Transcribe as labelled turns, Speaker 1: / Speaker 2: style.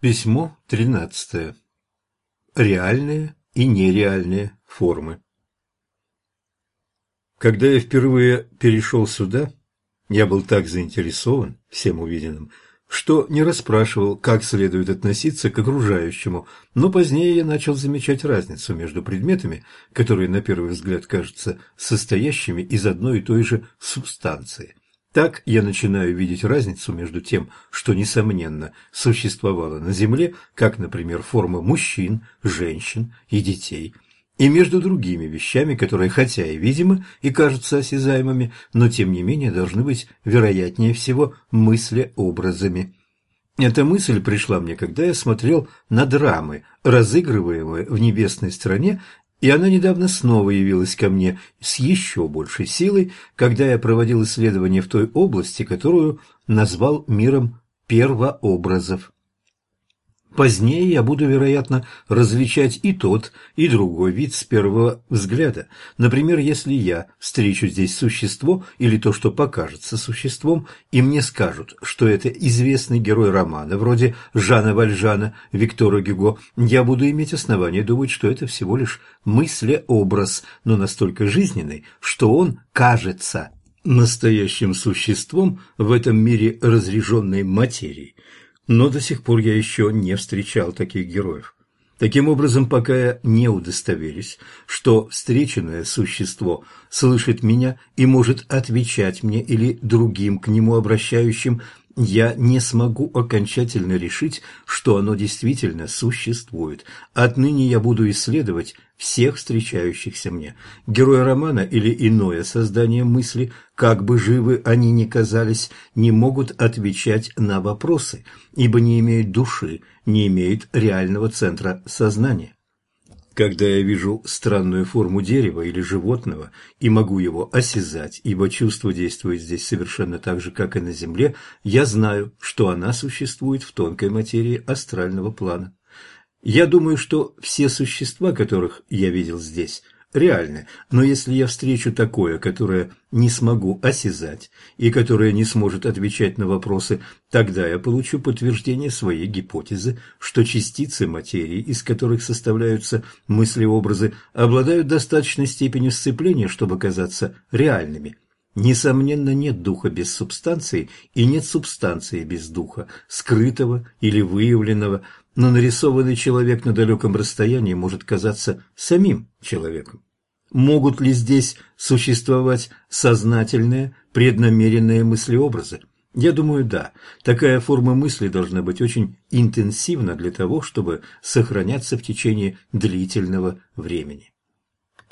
Speaker 1: Письмо тринадцатое. Реальные и нереальные формы. Когда я впервые перешел сюда, я был так заинтересован всем увиденным, что не расспрашивал, как следует относиться к окружающему, но позднее я начал замечать разницу между предметами, которые на первый взгляд кажутся состоящими из одной и той же субстанции. Так я начинаю видеть разницу между тем, что, несомненно, существовало на Земле, как, например, формы мужчин, женщин и детей, и между другими вещами, которые, хотя и видимы и кажутся осязаемыми, но тем не менее должны быть, вероятнее всего, мыслеобразами. Эта мысль пришла мне, когда я смотрел на драмы, разыгрываемые в небесной стране и она недавно снова явилась ко мне с еще большей силой, когда я проводил исследования в той области, которую назвал миром первообразов. Позднее я буду, вероятно, различать и тот, и другой вид с первого взгляда. Например, если я встречу здесь существо или то, что покажется существом, и мне скажут, что это известный герой романа, вроде Жана Вальжана, Виктора Гюго, я буду иметь основание думать, что это всего лишь мыслеобраз, но настолько жизненный, что он кажется настоящим существом в этом мире разреженной материи – но до сих пор я еще не встречал таких героев. Таким образом, пока я не удостоверюсь, что встреченное существо слышит меня и может отвечать мне или другим к нему обращающим, я не смогу окончательно решить, что оно действительно существует. Отныне я буду исследовать всех встречающихся мне. Герои романа или иное создание мысли, как бы живы они ни казались, не могут отвечать на вопросы, ибо не имеют души, не имеют реального центра сознания. Когда я вижу странную форму дерева или животного и могу его осязать, ибо чувство действует здесь совершенно так же, как и на Земле, я знаю, что она существует в тонкой материи астрального плана. Я думаю, что все существа, которых я видел здесь – реальны, но если я встречу такое, которое не смогу осязать и которое не сможет отвечать на вопросы, тогда я получу подтверждение своей гипотезы, что частицы материи, из которых составляются мыслеобразы, обладают достаточной степенью сцепления, чтобы казаться реальными. Несомненно, нет духа без субстанции и нет субстанции без духа, скрытого или выявленного, но нарисованный человек на далеком расстоянии может казаться самим человеком. Могут ли здесь существовать сознательные, преднамеренные мыслеобразы? Я думаю, да. Такая форма мысли должна быть очень интенсивна для того, чтобы сохраняться в течение длительного времени.